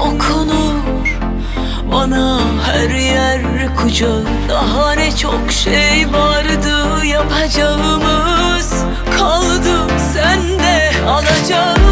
okunur. Bana her yer kucak Daha ne çok şey vardı yapacağımız. Kaldı sende alacağım.